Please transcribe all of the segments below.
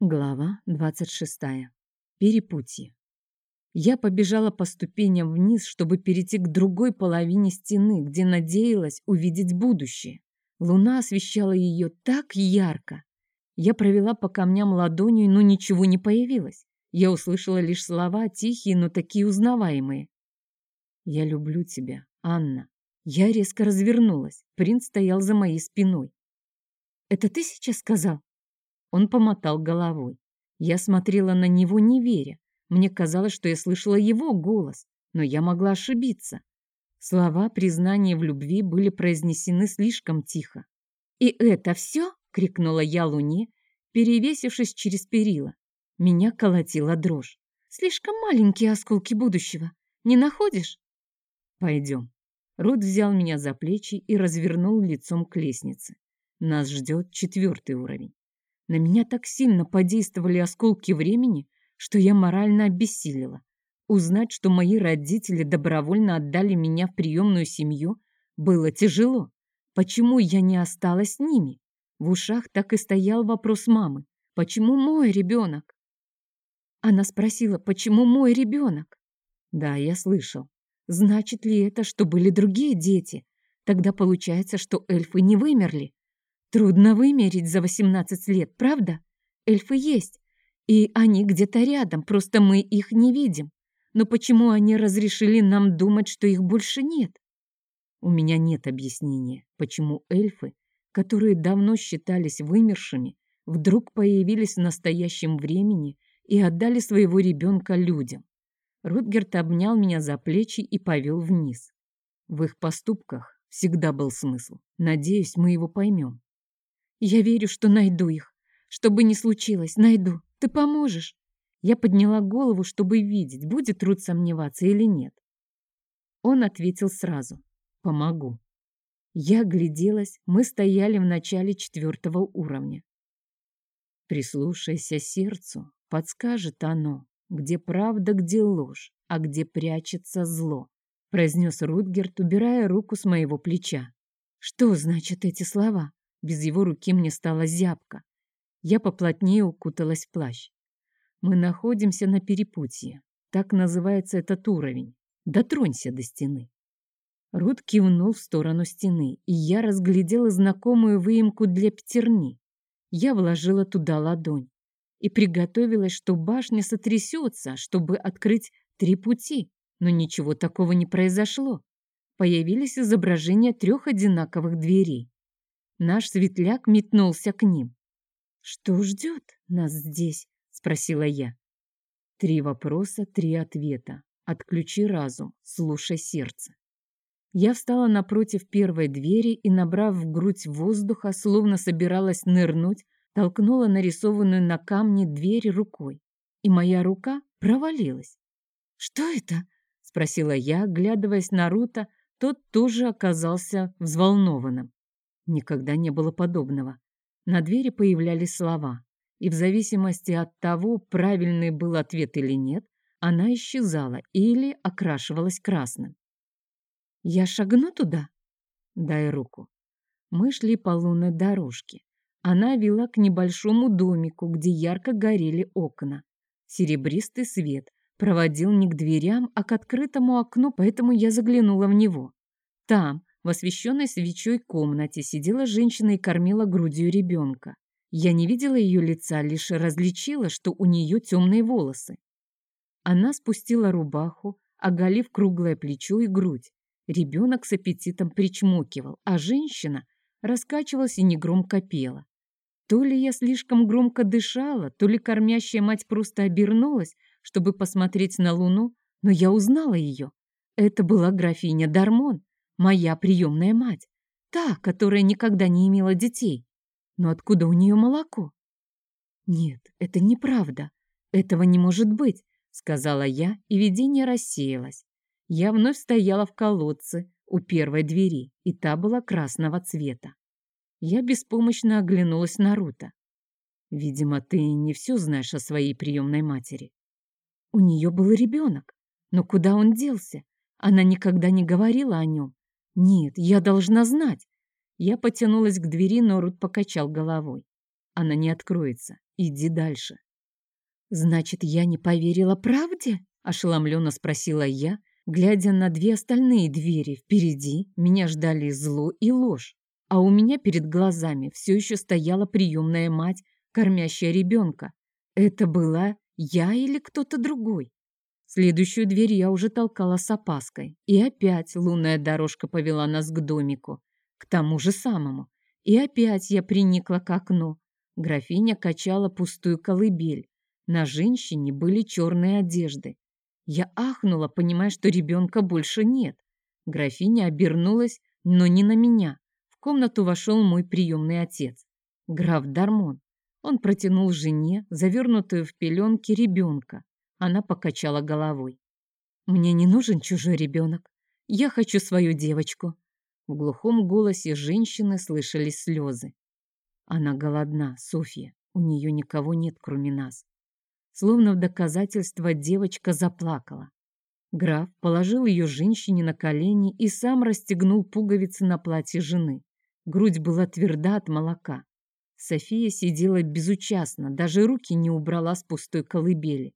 Глава 26. Перепутье. Я побежала по ступеням вниз, чтобы перейти к другой половине стены, где надеялась увидеть будущее. Луна освещала ее так ярко. Я провела по камням ладонью, но ничего не появилось. Я услышала лишь слова, тихие, но такие узнаваемые. «Я люблю тебя, Анна». Я резко развернулась. Принц стоял за моей спиной. «Это ты сейчас сказал?» Он помотал головой. Я смотрела на него, не веря. Мне казалось, что я слышала его голос, но я могла ошибиться. Слова признания в любви были произнесены слишком тихо. «И это все?» — крикнула я Луне, перевесившись через перила. Меня колотила дрожь. «Слишком маленькие осколки будущего. Не находишь?» «Пойдем». Рот взял меня за плечи и развернул лицом к лестнице. Нас ждет четвертый уровень. На меня так сильно подействовали осколки времени, что я морально обессилила. Узнать, что мои родители добровольно отдали меня в приемную семью, было тяжело. Почему я не осталась с ними? В ушах так и стоял вопрос мамы. Почему мой ребенок? Она спросила, почему мой ребенок? Да, я слышал. Значит ли это, что были другие дети? Тогда получается, что эльфы не вымерли. Трудно вымерить за 18 лет, правда? Эльфы есть, и они где-то рядом, просто мы их не видим. Но почему они разрешили нам думать, что их больше нет? У меня нет объяснения, почему эльфы, которые давно считались вымершими, вдруг появились в настоящем времени и отдали своего ребенка людям. Рутгерт обнял меня за плечи и повел вниз. В их поступках всегда был смысл. Надеюсь, мы его поймем. Я верю, что найду их. Что бы ни случилось, найду. Ты поможешь. Я подняла голову, чтобы видеть, будет Рут сомневаться или нет. Он ответил сразу. Помогу. Я гляделась, мы стояли в начале четвертого уровня. Прислушайся сердцу, подскажет оно, где правда, где ложь, а где прячется зло, произнес Рутгерт, убирая руку с моего плеча. Что значат эти слова? Без его руки мне стало зябко. Я поплотнее укуталась в плащ. Мы находимся на перепутье. Так называется этот уровень. Дотронься до стены. Рут кивнул в сторону стены, и я разглядела знакомую выемку для пятерни. Я вложила туда ладонь и приготовилась, что башня сотрясется, чтобы открыть три пути, но ничего такого не произошло. Появились изображения трех одинаковых дверей. Наш светляк метнулся к ним. «Что ждет нас здесь?» — спросила я. Три вопроса, три ответа. Отключи разум, слушай сердце. Я встала напротив первой двери и, набрав в грудь воздуха, словно собиралась нырнуть, толкнула нарисованную на камне дверь рукой. И моя рука провалилась. «Что это?» — спросила я, оглядываясь на Рута, тот тоже оказался взволнованным. Никогда не было подобного. На двери появлялись слова, и в зависимости от того, правильный был ответ или нет, она исчезала или окрашивалась красным. «Я шагну туда?» «Дай руку». Мы шли по лунной дорожке. Она вела к небольшому домику, где ярко горели окна. Серебристый свет проводил не к дверям, а к открытому окну, поэтому я заглянула в него. Там, в освещенной свечой комнате сидела женщина и кормила грудью ребенка. Я не видела ее лица, лишь различила, что у нее темные волосы. Она спустила рубаху, оголив круглое плечо и грудь. Ребенок с аппетитом причмокивал, а женщина раскачивалась и негромко пела. То ли я слишком громко дышала, то ли кормящая мать просто обернулась, чтобы посмотреть на луну, но я узнала ее. Это была графиня Дармон, Моя приемная мать. Та, которая никогда не имела детей. Но откуда у нее молоко? Нет, это неправда. Этого не может быть, сказала я, и видение рассеялось. Я вновь стояла в колодце у первой двери, и та была красного цвета. Я беспомощно оглянулась на Рута. Видимо, ты не все знаешь о своей приемной матери. У нее был ребенок, но куда он делся? Она никогда не говорила о нем. Нет, я должна знать. Я потянулась к двери, но Рут покачал головой. Она не откроется. Иди дальше. Значит, я не поверила правде? Ошеломленно спросила я, глядя на две остальные двери. Впереди меня ждали зло и ложь, а у меня перед глазами все еще стояла приемная мать, кормящая ребенка. Это была я или кто-то другой? Следующую дверь я уже толкала с опаской. И опять лунная дорожка повела нас к домику, к тому же самому. И опять я приникла к окну. Графиня качала пустую колыбель. На женщине были черные одежды. Я ахнула, понимая, что ребенка больше нет. Графиня обернулась, но не на меня. В комнату вошел мой приемный отец, граф Дармон. Он протянул жене, завернутую в пеленки, ребенка. Она покачала головой. «Мне не нужен чужой ребенок. Я хочу свою девочку». В глухом голосе женщины слышались слезы. Она голодна, Софья. У нее никого нет, кроме нас. Словно в доказательство девочка заплакала. Граф положил ее женщине на колени и сам расстегнул пуговицы на платье жены. Грудь была тверда от молока. София сидела безучастно, даже руки не убрала с пустой колыбели.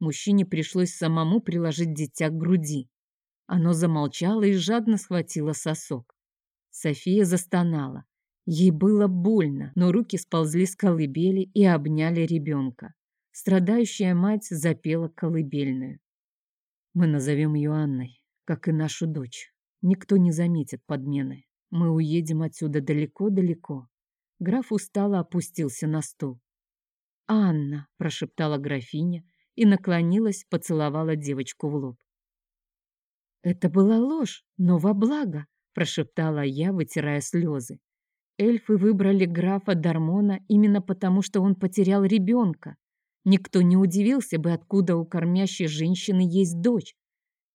Мужчине пришлось самому приложить дитя к груди. Оно замолчало и жадно схватило сосок. София застонала. Ей было больно, но руки сползли с колыбели и обняли ребенка. Страдающая мать запела колыбельную. Мы назовем ее Анной, как и нашу дочь. Никто не заметит подмены. Мы уедем отсюда далеко-далеко. Граф устало опустился на стул. «Анна!» – прошептала графиня и наклонилась, поцеловала девочку в лоб. «Это была ложь, но во благо!» – прошептала я, вытирая слезы. Эльфы выбрали графа Дармона именно потому, что он потерял ребенка. Никто не удивился бы, откуда у кормящей женщины есть дочь.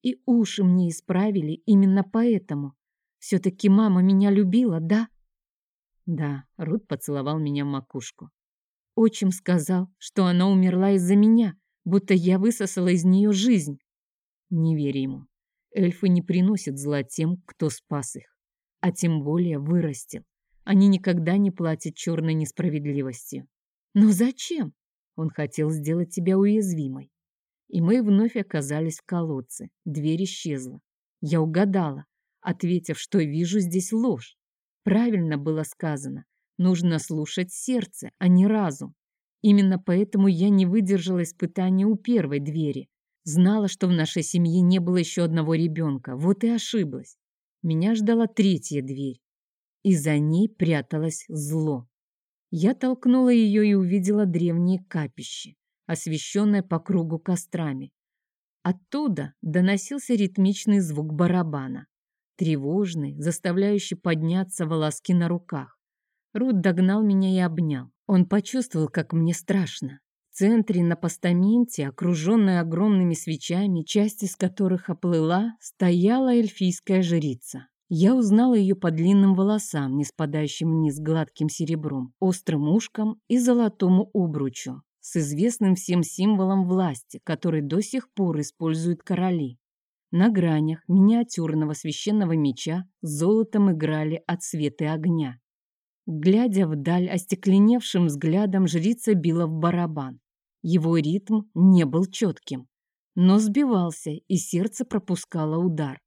И уши мне исправили именно поэтому. Все-таки мама меня любила, да? Да, Рут поцеловал меня в макушку. Отчим сказал, что она умерла из-за меня, будто я высосала из нее жизнь. Не верь ему. Эльфы не приносят зла тем, кто спас их, а тем более вырастил. Они никогда не платят черной несправедливостью. Но зачем? Он хотел сделать тебя уязвимой. И мы вновь оказались в колодце. Дверь исчезла. Я угадала, ответив, что вижу здесь ложь. Правильно было сказано. Нужно слушать сердце, а не разум. Именно поэтому я не выдержала испытания у первой двери. Знала, что в нашей семье не было еще одного ребенка. Вот и ошиблась. Меня ждала третья дверь и за ней пряталось зло. Я толкнула ее и увидела древние капище, освещенное по кругу кострами. Оттуда доносился ритмичный звук барабана, тревожный, заставляющий подняться волоски на руках. Рут догнал меня и обнял. Он почувствовал, как мне страшно. В центре на постаменте, окруженной огромными свечами, часть из которых оплыла, стояла эльфийская жрица. Я узнала ее по длинным волосам, не спадающим вниз гладким серебром, острым ушкам и золотому обручу, с известным всем символом власти, который до сих пор используют короли. На гранях миниатюрного священного меча золотом играли отсветы огня. Глядя вдаль остекленевшим взглядом, жрица била в барабан. Его ритм не был четким, но сбивался, и сердце пропускало удар.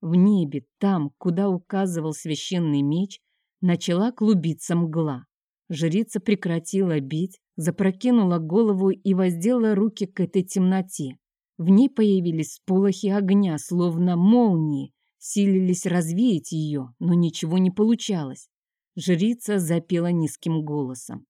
В небе, там, куда указывал священный меч, начала клубиться мгла. Жрица прекратила бить, запрокинула голову и воздела руки к этой темноте. В ней появились сполохи огня, словно молнии, силились развеять ее, но ничего не получалось. Жрица запела низким голосом.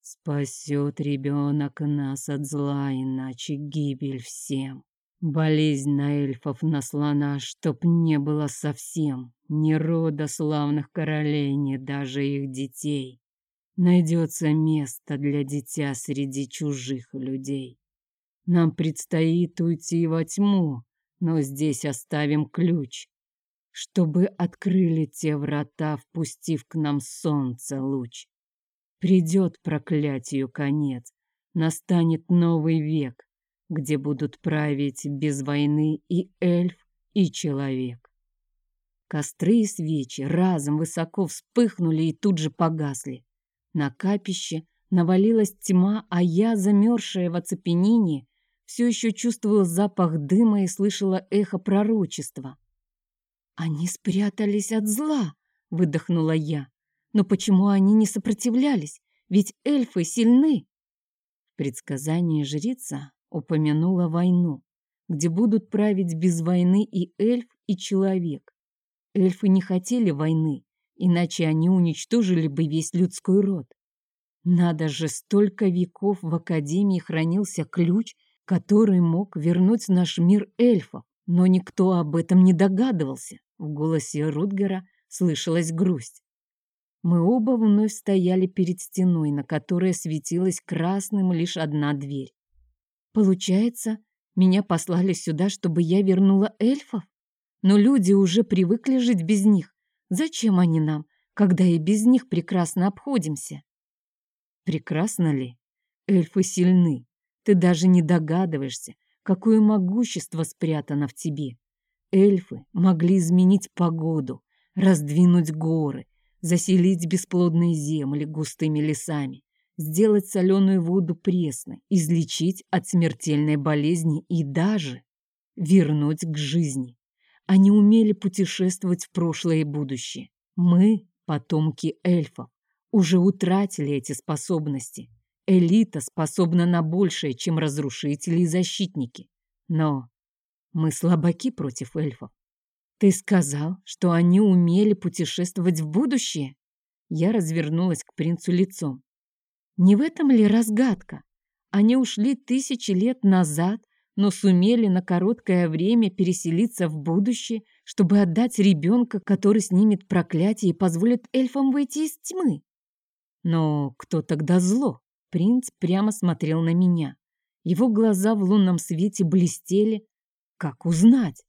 «Спасет ребенок нас от зла, иначе гибель всем». Болезнь на эльфов наслана, чтоб не было совсем ни рода славных королей, ни даже их детей. Найдется место для дитя среди чужих людей. Нам предстоит уйти во тьму, но здесь оставим ключ, чтобы открыли те врата, впустив к нам солнце луч. Придет проклятию конец, настанет новый век, где будут править без войны и эльф, и человек. Костры и свечи разом высоко вспыхнули и тут же погасли. На капище Навалилась тьма, а я, замерзшая в оцепенении, все еще чувствовала запах дыма и слышала эхо пророчества. «Они спрятались от зла!» — выдохнула я. «Но почему они не сопротивлялись? Ведь эльфы сильны!» Предсказание жрица упомянула войну, где будут править без войны и эльф, и человек. Эльфы не хотели войны, иначе они уничтожили бы весь людской род. Надо же, столько веков в Академии хранился ключ, который мог вернуть наш мир эльфов, но никто об этом не догадывался. В голосе Рутгера слышалась грусть. Мы оба вновь стояли перед стеной, на которой светилась красным лишь одна дверь. Получается, меня послали сюда, чтобы я вернула эльфов? Но люди уже привыкли жить без них. Зачем они нам, когда и без них прекрасно обходимся? Прекрасно ли? Эльфы сильны. Ты даже не догадываешься, какое могущество спрятано в тебе. Эльфы могли изменить погоду, раздвинуть горы, заселить бесплодные земли густыми лесами, сделать соленую воду пресной, излечить от смертельной болезни и даже вернуть к жизни. Они умели путешествовать в прошлое и будущее. Мы, потомки эльфов, уже утратили эти способности. Элита способна на большее, чем разрушители и защитники. Но мы слабаки против эльфов. Ты сказал, что они умели путешествовать в будущее? Я развернулась к принцу лицом. Не в этом ли разгадка? Они ушли тысячи лет назад, но сумели на короткое время переселиться в будущее, чтобы отдать ребенка, который снимет проклятие и позволит эльфам выйти из тьмы. Но кто тогда зло? Принц прямо смотрел на меня. Его глаза в лунном свете блестели. Как узнать,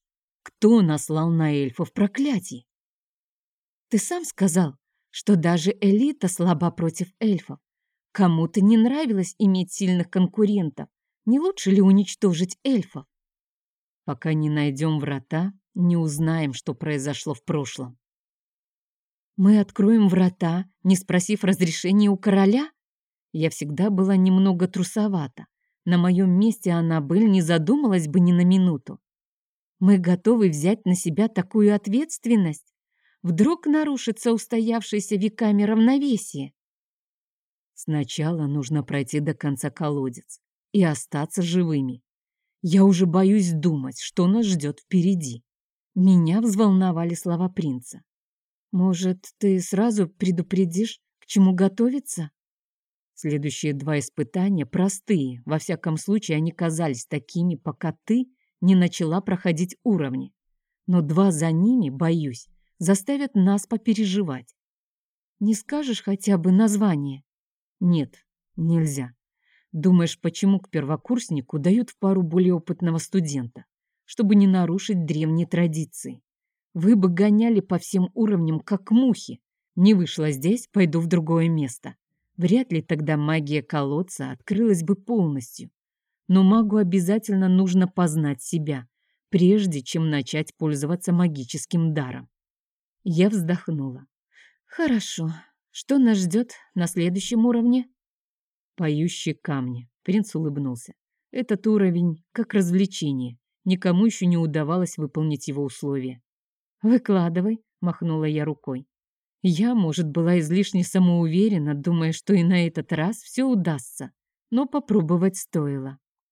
кто наслал на эльфов проклятие? Ты сам сказал, что даже элита слаба против эльфов. Кому-то не нравилось иметь сильных конкурентов. Не лучше ли уничтожить эльфов? Пока не найдем врата, не узнаем, что произошло в прошлом. Мы откроем врата, не спросив разрешения у короля? Я всегда была немного трусовата. На моем месте Аннабель не задумалась бы ни на минуту. Мы готовы взять на себя такую ответственность? Вдруг нарушится устоявшееся веками равновесие? Сначала нужно пройти до конца колодец и остаться живыми. Я уже боюсь думать, что нас ждет впереди. Меня взволновали слова принца. Может, ты сразу предупредишь, к чему готовиться? Следующие два испытания простые, во всяком случае они казались такими, пока ты не начала проходить уровни. Но два за ними, боюсь, заставят нас попереживать. Не скажешь хотя бы название? Нет, нельзя. Думаешь, почему к первокурснику дают в пару более опытного студента? Чтобы не нарушить древние традиции. Вы бы гоняли по всем уровням, как мухи. Не вышло здесь, пойду в другое место. Вряд ли тогда магия колодца открылась бы полностью. Но магу обязательно нужно познать себя, прежде чем начать пользоваться магическим даром. Я вздохнула. Хорошо. Что нас ждет на следующем уровне? Поющие камни. Принц улыбнулся. Этот уровень как развлечение. Никому еще не удавалось выполнить его условия. «Выкладывай», — махнула я рукой. Я, может, была излишне самоуверена, думая, что и на этот раз все удастся, но попробовать стоило.